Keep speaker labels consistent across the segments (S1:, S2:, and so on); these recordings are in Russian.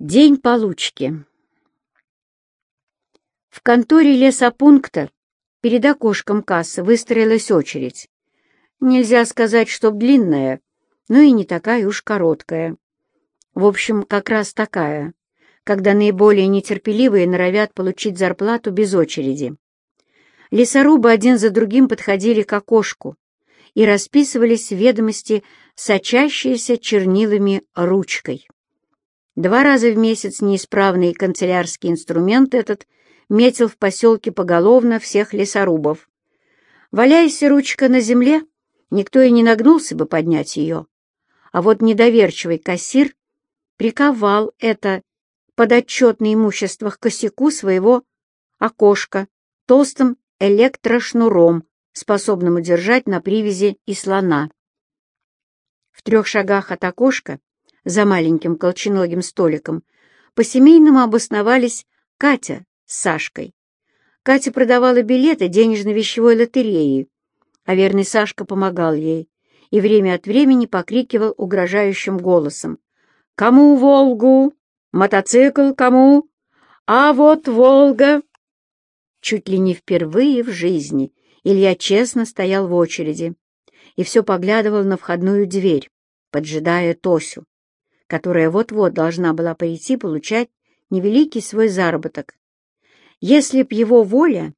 S1: День получки. В конторе лесопункта перед окошком кассы выстроилась очередь. Нельзя сказать, чтоб длинная, но и не такая уж короткая. В общем, как раз такая, когда наиболее нетерпеливые норовят получить зарплату без очереди. Лесорубы один за другим подходили к окошку и расписывались в ведомости, сочащиеся чернилами ручкой. Два раза в месяц неисправный канцелярский инструмент этот метил в поселке поголовно всех лесорубов. Валяясь ручка на земле, никто и не нагнулся бы поднять ее. А вот недоверчивый кассир приковал это подотчетное имущество к косяку своего окошка толстым электрошнуром, способным удержать на привязи и слона. В трех шагах от окошка за маленьким колченогим столиком, по-семейному обосновались Катя с Сашкой. Катя продавала билеты денежно-вещевой лотереи, а верный Сашка помогал ей и время от времени покрикивал угрожающим голосом. «Кому Волгу? Мотоцикл кому? А вот Волга!» Чуть ли не впервые в жизни Илья честно стоял в очереди и все поглядывал на входную дверь, поджидая Тосю которая вот-вот должна была прийти получать невеликий свой заработок. Если б его воля,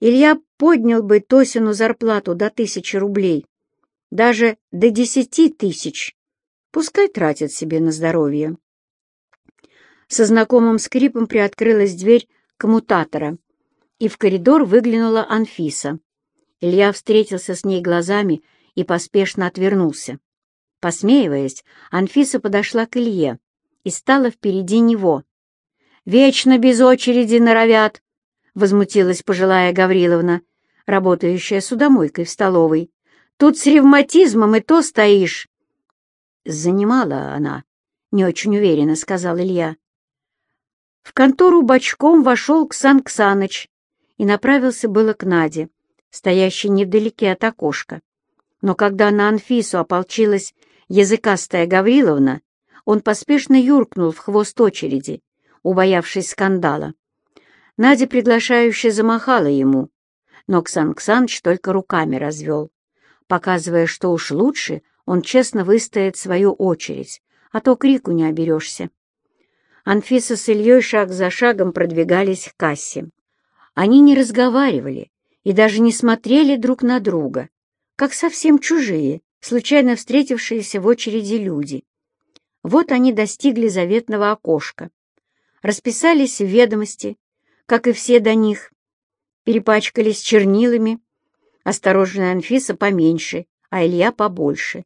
S1: Илья поднял бы Тосину зарплату до тысячи рублей, даже до десяти тысяч. Пускай тратит себе на здоровье. Со знакомым скрипом приоткрылась дверь коммутатора, и в коридор выглянула Анфиса. Илья встретился с ней глазами и поспешно отвернулся. Посмеиваясь, Анфиса подошла к Илье и стала впереди него. «Вечно без очереди норовят!» — возмутилась пожилая Гавриловна, работающая судомойкой в столовой. «Тут с ревматизмом и то стоишь!» «Занимала она», — не очень уверенно сказал Илья. В контору бочком вошел Ксан Ксаныч и направился было к Наде, стоящей невдалеке от окошка. Но когда на Анфису ополчилась языкастая Гавриловна, он поспешно юркнул в хвост очереди, убоявшись скандала. Надя приглашающе замахала ему, но Ксан Ксаныч только руками развел, показывая, что уж лучше он честно выстоит свою очередь, а то крику не оберешься. Анфиса с Ильей шаг за шагом продвигались к кассе. Они не разговаривали и даже не смотрели друг на друга, как совсем чужие, случайно встретившиеся в очереди люди. Вот они достигли заветного окошка, расписались в ведомости, как и все до них, перепачкались чернилами, осторожная Анфиса поменьше, а Илья побольше.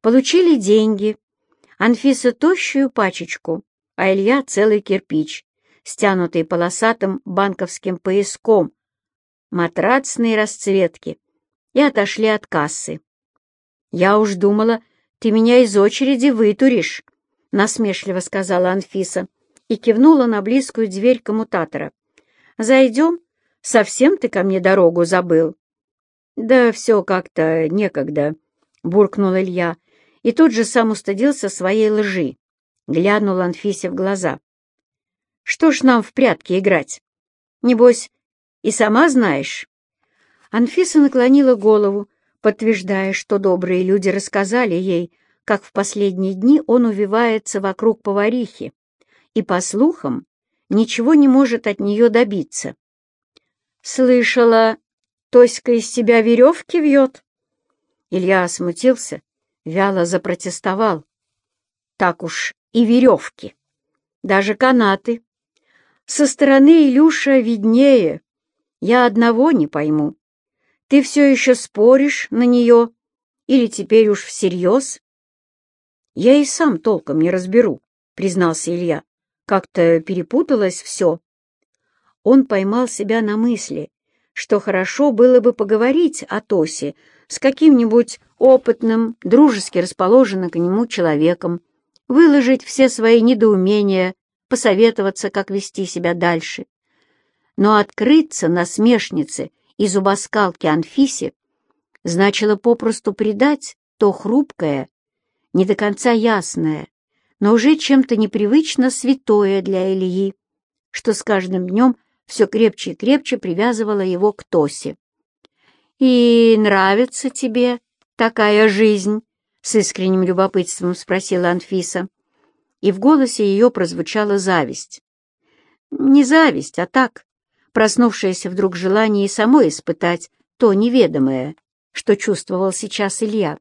S1: Получили деньги, Анфиса тощую пачечку, а Илья целый кирпич, стянутый полосатым банковским пояском, матрацные расцветки, и отошли от кассы. «Я уж думала, ты меня из очереди вытуришь», — насмешливо сказала Анфиса и кивнула на близкую дверь коммутатора. «Зайдем? Совсем ты ко мне дорогу забыл?» «Да все как-то некогда», — буркнул Илья, и тут же сам устыдился своей лжи. Глянул Анфисе в глаза. «Что ж нам в прятки играть? Небось, и сама знаешь?» Анфиса наклонила голову, подтверждая, что добрые люди рассказали ей, как в последние дни он увивается вокруг поварихи и, по слухам, ничего не может от нее добиться. «Слышала, Тоська из себя веревки вьет?» Илья смутился, вяло запротестовал. «Так уж и веревки, даже канаты. Со стороны Илюша виднее, я одного не пойму. Ты все еще споришь на нее? Или теперь уж всерьез? Я и сам толком не разберу, признался Илья. Как-то перепуталось все. Он поймал себя на мысли, что хорошо было бы поговорить о Тосе с каким-нибудь опытным, дружески расположенным к нему человеком, выложить все свои недоумения, посоветоваться, как вести себя дальше. Но открыться насмешнице и зубоскалки Анфисе значило попросту предать то хрупкое, не до конца ясное, но уже чем-то непривычно святое для Ильи, что с каждым днем все крепче и крепче привязывало его к Тосе. «И нравится тебе такая жизнь?» — с искренним любопытством спросила Анфиса. И в голосе ее прозвучала зависть. Не зависть, а так, проснувшееся вдруг желание и самой испытать то неведомое, что чувствовал сейчас Илья.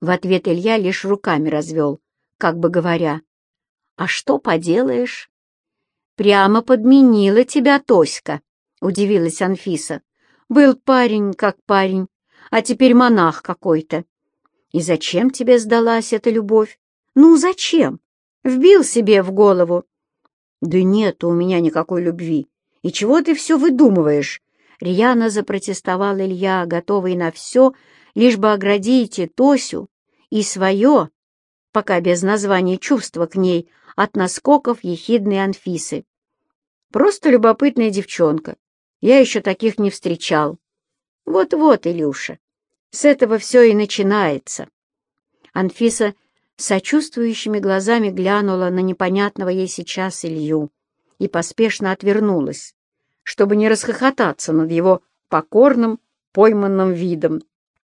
S1: В ответ Илья лишь руками развел, как бы говоря, «А что поделаешь?» «Прямо подменила тебя Тоська», — удивилась Анфиса. «Был парень как парень, а теперь монах какой-то. И зачем тебе сдалась эта любовь? Ну, зачем? Вбил себе в голову. Да нет у меня никакой любви. И чего ты все выдумываешь? Рьяно запротестовал Илья, готовый на все, лишь бы оградить и Тосю, и свое, пока без названия чувства к ней, от наскоков ехидной Анфисы. Просто любопытная девчонка. Я еще таких не встречал. Вот-вот, Илюша, с этого все и начинается. Анфиса сочувствующими глазами глянула на непонятного ей сейчас Илью и поспешно отвернулась, чтобы не расхохотаться над его покорным, пойманным видом.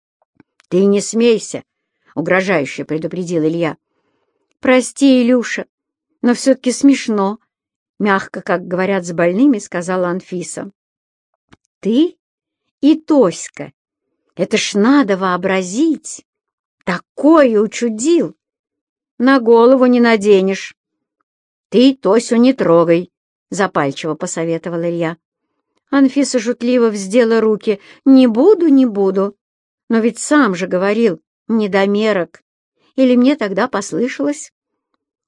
S1: — Ты не смейся, — угрожающе предупредил Илья. — Прости, Илюша, но все-таки смешно, — мягко, как говорят с больными, сказала Анфиса. — Ты и Тоська. Это ж надо вообразить! Такое учудил! На голову не наденешь. Ты Тосю не трогай, — запальчиво посоветовал Илья. Анфиса шутливо вздела руки. «Не буду, не буду. Но ведь сам же говорил, недомерок. Или мне тогда послышалось?»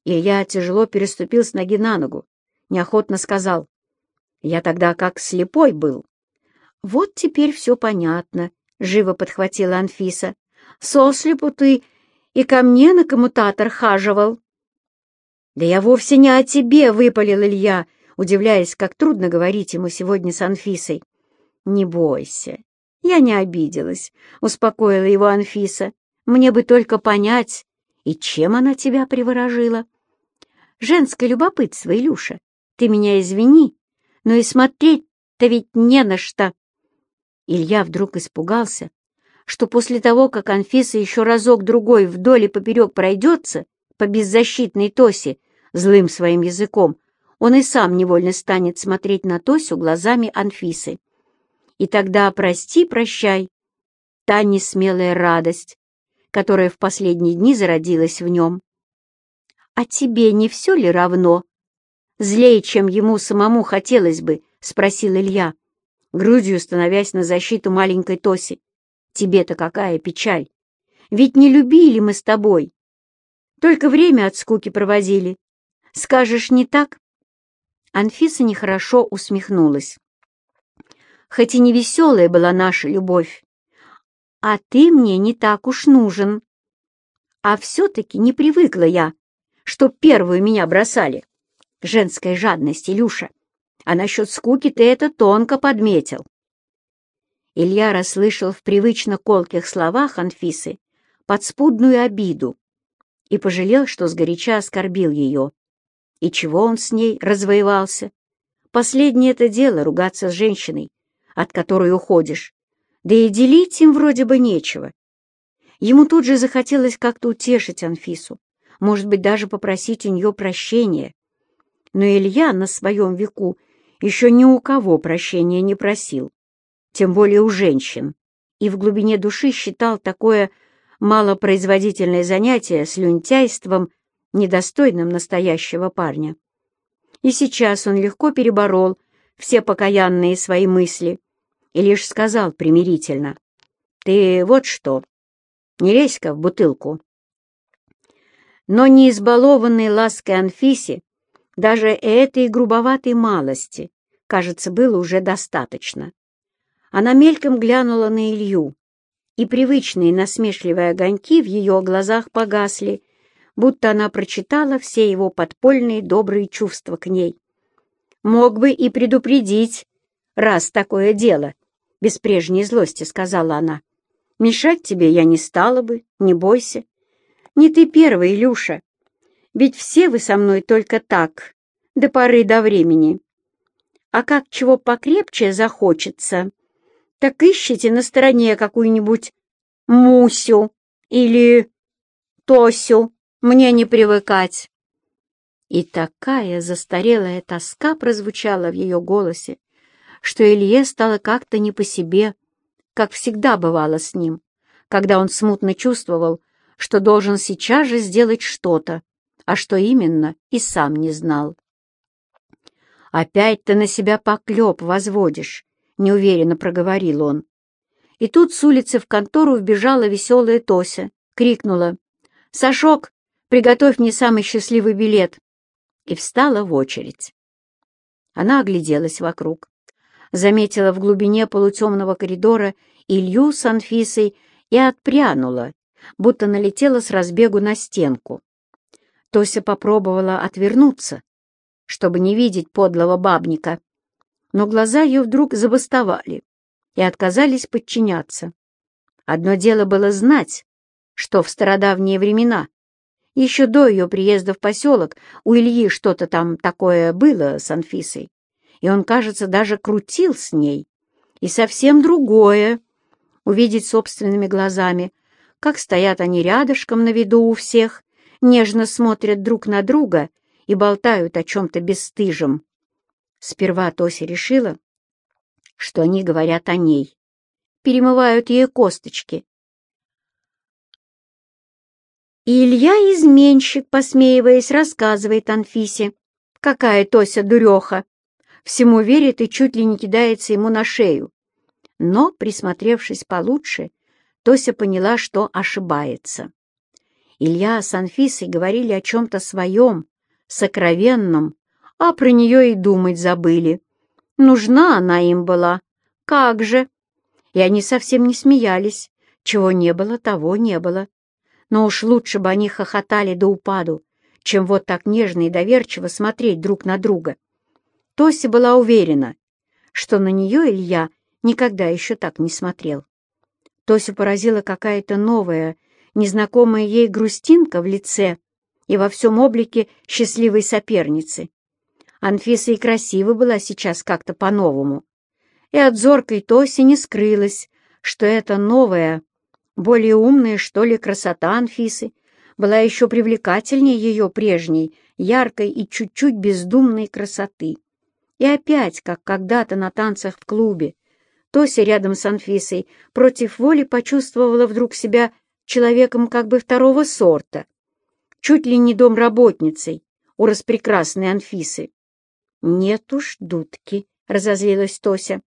S1: Илья тяжело переступил с ноги на ногу, неохотно сказал. «Я тогда как слепой был». «Вот теперь все понятно», — живо подхватила Анфиса. «Сослепу ты и ко мне на коммутатор хаживал». «Да я вовсе не о тебе», — выпалил Илья, удивляясь, как трудно говорить ему сегодня с Анфисой. «Не бойся, я не обиделась», — успокоила его Анфиса. «Мне бы только понять, и чем она тебя приворожила?» «Женское любопытство, Илюша, ты меня извини, но и смотреть-то ведь не на что». Илья вдруг испугался, что после того, как Анфиса еще разок-другой вдоль и поперек пройдется по беззащитной Тосе злым своим языком, он и сам невольно станет смотреть на Тосю глазами Анфисы. И тогда прости-прощай, та несмелая радость, которая в последние дни зародилась в нем. «А тебе не все ли равно? Злее, чем ему самому хотелось бы?» — спросил Илья, грудью становясь на защиту маленькой Тоси. «Тебе-то какая печаль! Ведь не любили мы с тобой. Только время от скуки проводили. Скажешь, не так?» Анфиса нехорошо усмехнулась. «Хоть и не веселая была наша любовь, а ты мне не так уж нужен. А все-таки не привыкла я, что первую меня бросали. Женская жадность, Илюша. А насчет скуки ты это тонко подметил». Илья расслышал в привычно колких словах Анфисы подспудную обиду и пожалел, что сгоряча оскорбил ее. И чего он с ней развоевался? Последнее это дело — ругаться с женщиной, от которой уходишь. Да и делить им вроде бы нечего. Ему тут же захотелось как-то утешить Анфису, может быть, даже попросить у нее прощения. Но Илья на своем веку еще ни у кого прощения не просил, тем более у женщин, и в глубине души считал такое малопроизводительное занятие слюнтяйством недостойным настоящего парня. И сейчас он легко переборол все покаянные свои мысли и лишь сказал примирительно, «Ты вот что, не лезь-ка в бутылку». Но не избалованной лаской Анфисе даже этой грубоватой малости, кажется, было уже достаточно. Она мельком глянула на Илью, и привычные насмешливые огоньки в ее глазах погасли, будто она прочитала все его подпольные добрые чувства к ней. «Мог бы и предупредить, раз такое дело», — без прежней злости сказала она. «Мешать тебе я не стала бы, не бойся. Не ты первый, Илюша, Ведь все вы со мной только так, до поры до времени. А как чего покрепче захочется, так ищите на стороне какую-нибудь Мусю или Тосю, мне не привыкать. И такая застарелая тоска прозвучала в ее голосе, что Илье стало как-то не по себе, как всегда бывало с ним, когда он смутно чувствовал, что должен сейчас же сделать что-то, а что именно, и сам не знал. «Опять ты на себя поклеп возводишь», — неуверенно проговорил он. И тут с улицы в контору вбежала веселая Тося, крикнула «Сашок, приготовь мне самый счастливый билет!» и встала в очередь. Она огляделась вокруг, заметила в глубине полутемного коридора Илью с Анфисой и отпрянула, будто налетела с разбегу на стенку. Тося попробовала отвернуться, чтобы не видеть подлого бабника, но глаза ее вдруг забастовали и отказались подчиняться. Одно дело было знать, что в стародавние времена, еще до ее приезда в поселок, у Ильи что-то там такое было с Анфисой, и он, кажется, даже крутил с ней. И совсем другое — увидеть собственными глазами, как стоят они рядышком на виду у всех, нежно смотрят друг на друга и болтают о чем-то бесстыжем. Сперва Тося решила, что они говорят о ней, перемывают ей косточки. И Илья изменщик, посмеиваясь, рассказывает Анфисе, какая Тося дуреха, всему верит и чуть ли не кидается ему на шею. Но, присмотревшись получше, Тося поняла, что ошибается. Илья с Анфисой говорили о чем-то своем, сокровенном, а про нее и думать забыли. Нужна она им была. Как же! И они совсем не смеялись. Чего не было, того не было. Но уж лучше бы они хохотали до упаду, чем вот так нежно и доверчиво смотреть друг на друга. Тося была уверена, что на нее Илья никогда еще так не смотрел. Тосю поразила какая-то новая, незнакомая ей грустинка в лице и во всем облике счастливой соперницы. Анфиса и красива была сейчас как-то по-новому. И от зоркой Тоси не скрылось, что эта новая, более умная, что ли, красота Анфисы была еще привлекательнее ее прежней, яркой и чуть-чуть бездумной красоты. И опять, как когда-то на танцах в клубе, Тося рядом с Анфисой против воли почувствовала вдруг себя человеком как бы второго сорта, чуть ли не домработницей у распрекрасной Анфисы. «Нет уж, дудки», — разозлилась Тося.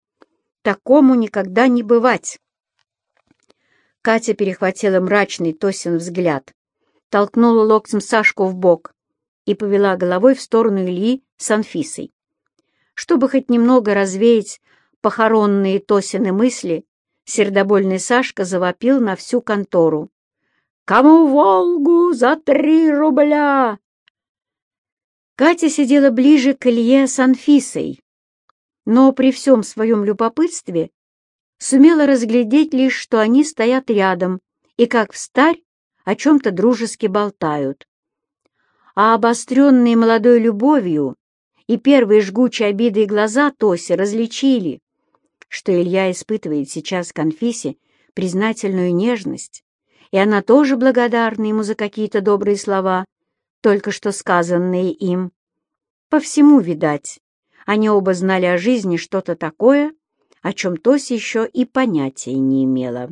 S1: «Такому никогда не бывать». Катя перехватила мрачный Тосин взгляд, толкнула локтем Сашку в бок и повела головой в сторону Ильи с Анфисой. Чтобы хоть немного развеять похоронные Тосины мысли, сердобольный Сашка завопил на всю контору. «Кому Волгу за три рубля?» Катя сидела ближе к Илье с Анфисой, но при всем своем любопытстве сумела разглядеть лишь, что они стоят рядом и, как встарь, о чем-то дружески болтают. А обостренные молодой любовью и первые жгучие обиды глаза Тоси различили, что Илья испытывает сейчас к Анфисе признательную нежность, и она тоже благодарна ему за какие-то добрые слова, только что сказанные им. По всему, видать, они оба знали о жизни что-то такое, о чем Тося еще и понятия не имела.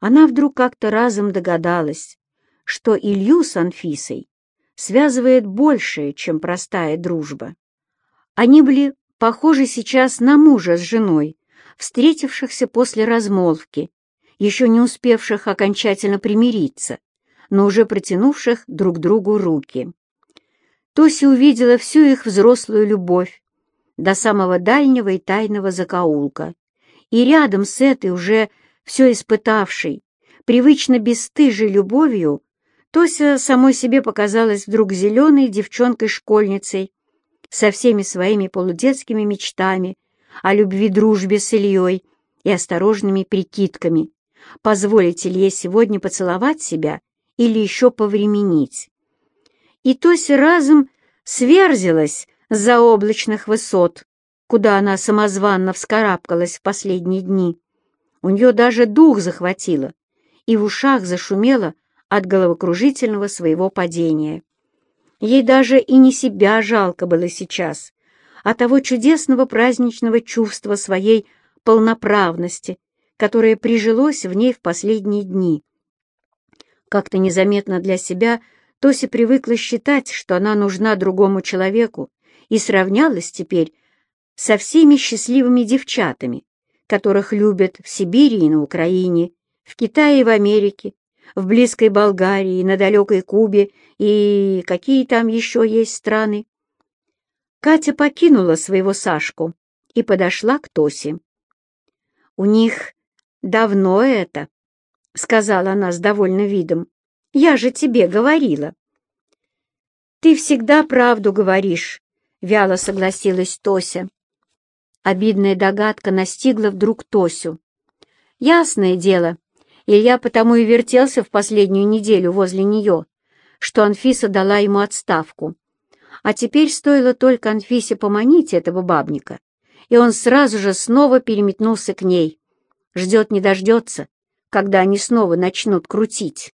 S1: Она вдруг как-то разом догадалась, что Илью с Анфисой связывает большее, чем простая дружба. Они были похожи сейчас на мужа с женой, встретившихся после размолвки, еще не успевших окончательно примириться, но уже протянувших друг другу руки. Тося увидела всю их взрослую любовь до самого дальнего и тайного закоулка, и рядом с этой уже все испытавшей, привычно бесстыжей любовью, Тося самой себе показалась вдруг зеленой девчонкой-школьницей со всеми своими полудетскими мечтами о любви-дружбе с Ильей и осторожными прикидками, позволить Илье сегодня поцеловать себя или еще повременить. и Тося разом сверзилась с заоблачных высот, куда она самозванно вскарабкалась в последние дни. У нее даже дух захватило, и в ушах зашумело от головокружительного своего падения. Ей даже и не себя жалко было сейчас, а того чудесного праздничного чувства своей полноправности, которое прижилось в ней в последние дни. Как-то незаметно для себя Тося привыкла считать, что она нужна другому человеку, и сравнялась теперь со всеми счастливыми девчатами, которых любят в Сибири и на Украине, в Китае и в Америке, в близкой Болгарии, на далекой Кубе и какие там еще есть страны. Катя покинула своего Сашку и подошла к Тосе. «У них давно это», — сказала она с довольным видом. «Я же тебе говорила». «Ты всегда правду говоришь», — вяло согласилась Тося. Обидная догадка настигла вдруг Тосю. Ясное дело, Илья потому и вертелся в последнюю неделю возле нее, что Анфиса дала ему отставку. А теперь стоило только Анфисе поманить этого бабника, и он сразу же снова переметнулся к ней. Ждет не дождется, когда они снова начнут крутить.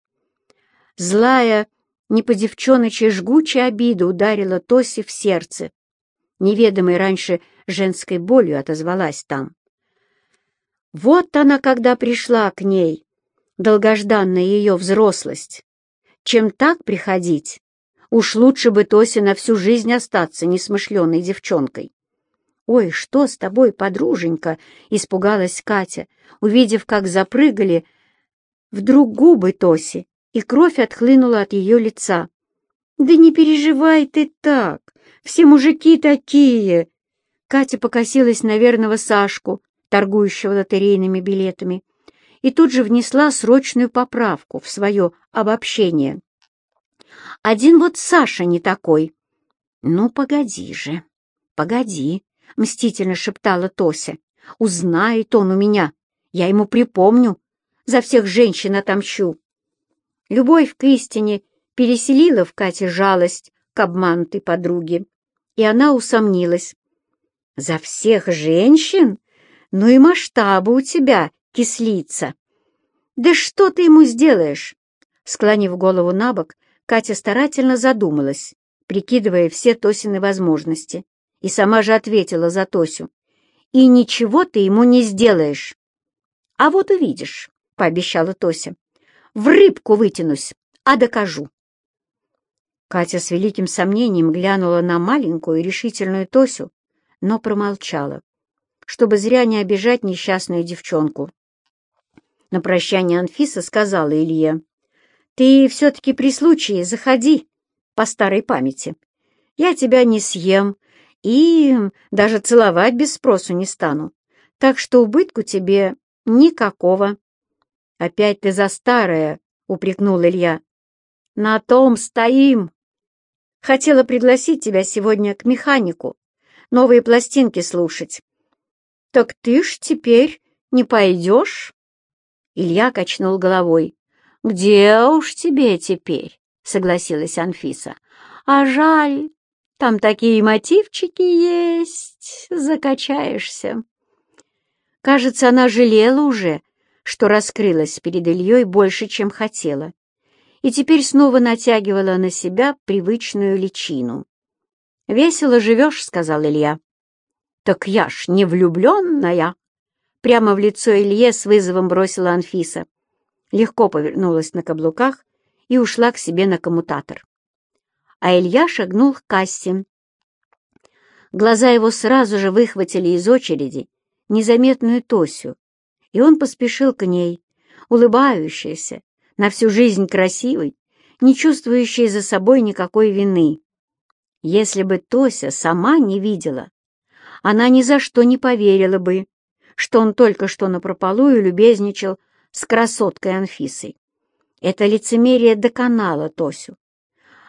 S1: Злая, не по девчоночи жгучая обида ударила Тоси в сердце. Неведомой раньше женской болью отозвалась там. Вот она, когда пришла к ней, долгожданная ее взрослость. Чем так приходить? Уж лучше бы Тосе на всю жизнь остаться несмышленой девчонкой. «Ой, что с тобой, подруженька?» — испугалась Катя, увидев, как запрыгали вдруг губы Тоси, и кровь отхлынула от ее лица. «Да не переживай ты так! Все мужики такие!» Катя покосилась на верного Сашку, торгующего лотерейными билетами, и тут же внесла срочную поправку в свое обобщение. «Один вот Саша не такой». «Ну, погоди же, погоди», — мстительно шептала Тося. «Узнает он у меня, я ему припомню, за всех женщин отомщу». Любовь к истине переселила в Кате жалость к обманутой подруге, и она усомнилась. «За всех женщин? Ну и масштабы у тебя, кислица!» «Да что ты ему сделаешь?» Склонив голову на бок, Катя старательно задумалась, прикидывая все Тосины возможности, и сама же ответила за Тосю. «И ничего ты ему не сделаешь!» «А вот увидишь», — пообещала Тося. «В рыбку вытянусь, а докажу». Катя с великим сомнением глянула на маленькую решительную Тосю, но промолчала, чтобы зря не обижать несчастную девчонку. На прощание Анфиса сказала Илье, «Ты все-таки при случае заходи по старой памяти. Я тебя не съем и даже целовать без спросу не стану, так что убытку тебе никакого». «Опять ты за старое», — упрекнул Илья. «На том стоим. Хотела пригласить тебя сегодня к механику, новые пластинки слушать. Так ты ж теперь не пойдешь? Илья качнул головой. Где уж тебе теперь? Согласилась Анфиса. А жаль, там такие мотивчики есть, закачаешься. Кажется, она жалела уже, что раскрылась перед Ильей больше, чем хотела, и теперь снова натягивала на себя привычную личину. «Весело живешь», — сказал Илья. «Так я ж не влюбленная!» Прямо в лицо Илье с вызовом бросила Анфиса. Легко повернулась на каблуках и ушла к себе на коммутатор. А Илья шагнул к кассе. Глаза его сразу же выхватили из очереди незаметную Тосю, и он поспешил к ней, улыбающаяся, на всю жизнь красивой, не чувствующей за собой никакой вины. Если бы Тося сама не видела, она ни за что не поверила бы, что он только что напропалую любезничал с красоткой Анфисой. Это лицемерие доконало Тосю.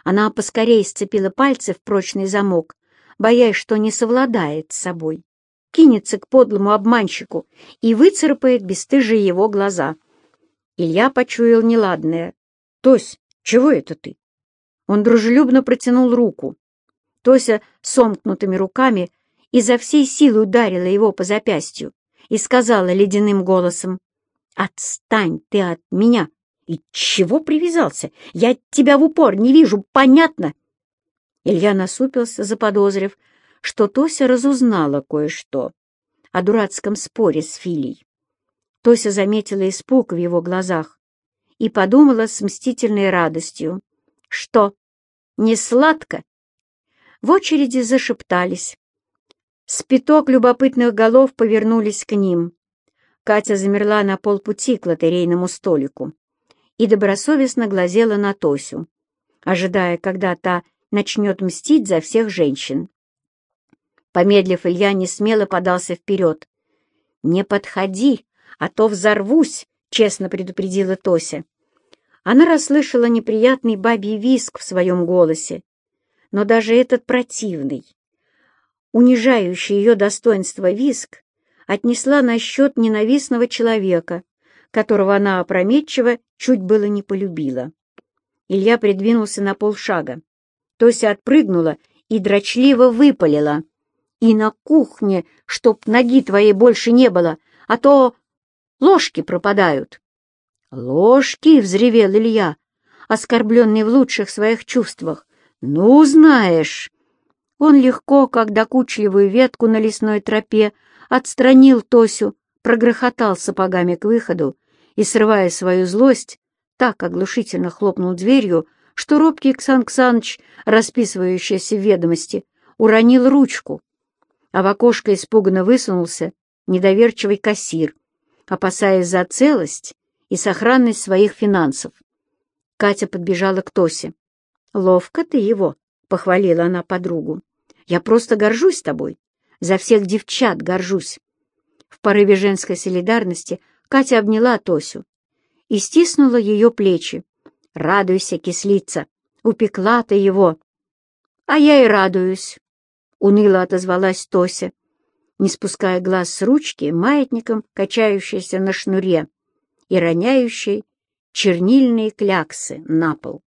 S1: Она поскорее сцепила пальцы в прочный замок, боясь, что не совладает с собой, кинется к подлому обманщику и выцарапает бесстыжие его глаза. Илья почуял неладное. «Тось, чего это ты?» Он дружелюбно протянул руку. Тося сомкнутыми руками изо всей силы ударила его по запястью и сказала ледяным голосом, «Отстань ты от меня! И чего привязался? Я тебя в упор не вижу, понятно?» Илья насупился, заподозрив, что Тося разузнала кое-что о дурацком споре с Филей. Тося заметила испуг в его глазах и подумала с мстительной радостью. «Что, не сладко?» В очереди зашептались. Спиток любопытных голов повернулись к ним. Катя замерла на полпути к лотерейному столику и добросовестно глазела на Тосю, ожидая, когда та начнет мстить за всех женщин. Помедлив, Илья не смело подался вперед. «Не подходи, а то взорвусь!» — честно предупредила Тося. Она расслышала неприятный бабий виск в своем голосе, но даже этот противный, унижающий ее достоинство виск, отнесла на счет ненавистного человека, которого она опрометчиво чуть было не полюбила. Илья придвинулся на полшага. Тося отпрыгнула и дрочливо выпалила. «И на кухне, чтоб ноги твоей больше не было, а то ложки пропадают». «Ложки!» — взревел Илья, оскорбленный в лучших своих чувствах. «Ну, знаешь!» Он легко, как докучливую ветку на лесной тропе, отстранил Тосю, прогрохотал сапогами к выходу и, срывая свою злость, так оглушительно хлопнул дверью, что робкий Ксан Ксаныч, расписывающийся в ведомости, уронил ручку, а в окошко испуганно высунулся недоверчивый кассир, опасаясь за целость и сохранность своих финансов. Катя подбежала к Тосе. «Ловко ты его», — похвалила она подругу. «Я просто горжусь тобой. За всех девчат горжусь». В порыве женской солидарности Катя обняла Тосю и стиснула ее плечи. «Радуйся, кислица! Упекла ты его!» «А я и радуюсь!» — уныло отозвалась Тося, не спуская глаз с ручки маятником, качающейся на шнуре и роняющей чернильные кляксы на пол.